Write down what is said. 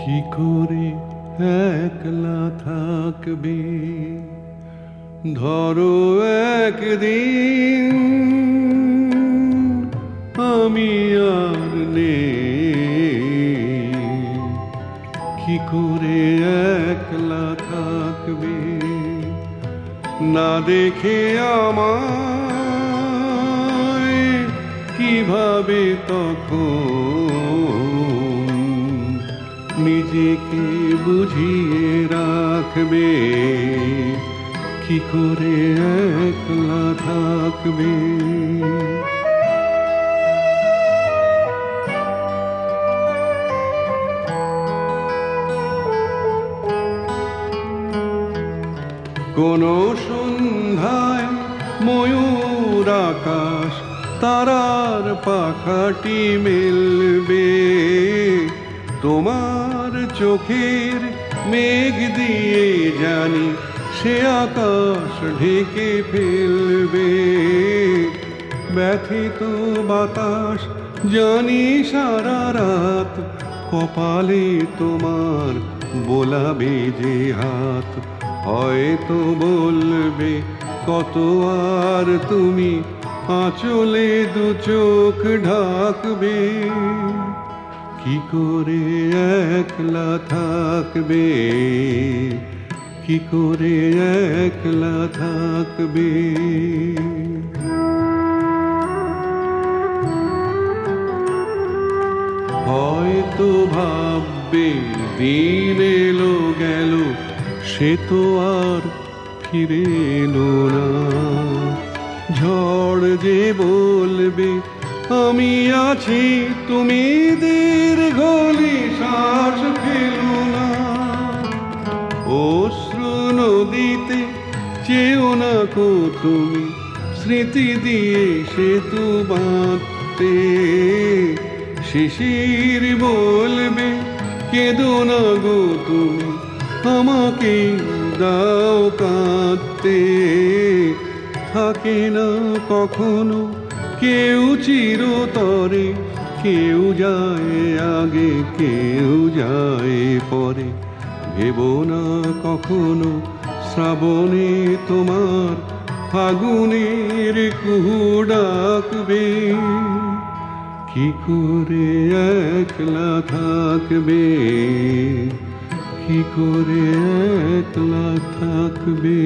কি করে একলা থাকবে। ধরো একদিন আমি আর নেই। কি করে একলা থাকবে? না দেখে আমায় কীভাবে তখন নিজেকে বুঝিয়ে রাখবে? কি করে একলা থাকবে? কোন সন্ধ্যায় ময়ূর আকাশ, তারার পাখাটি মেলবে। তোমার চোখের মেঘ দিয়ে জানি সে আকাশ ঢেকে ফেলবে। ব্যথিত বাতাস জানি সারা রাত কপালে তোমার বোলাবে যে হাত। হয়তো বলবে, কত আর তুমি আঁচলে দু চোখ ঢাকবে? কি করে একলা থাকবে? কি করে একলা থাকবে? হয়তো ভাববে, দিন এলো, গেল, সে তো আর ফিরে এলো না। ঝড় যে বলবে আমি আছি, তুমি দীর্ঘলি শ্বাস ফেলো না। অশ্রু নদীতে চেও না কো তুমি, স্মৃতি দিয়ে সেতু বাঁধতে। শিশির বলবে, কেঁদো না গো তুমি, আমাকে দাও কাঁদতে। থাকে না কখনো কেউ চিরতরে, কেউ যায় আগে, কেউ যায় পরে। ভেব না কখনো শ্রাবণে তোমার ফাগুনের কুহু ডাকবে। কি করে একলা থাকবে? কি করে একলা থাকবে?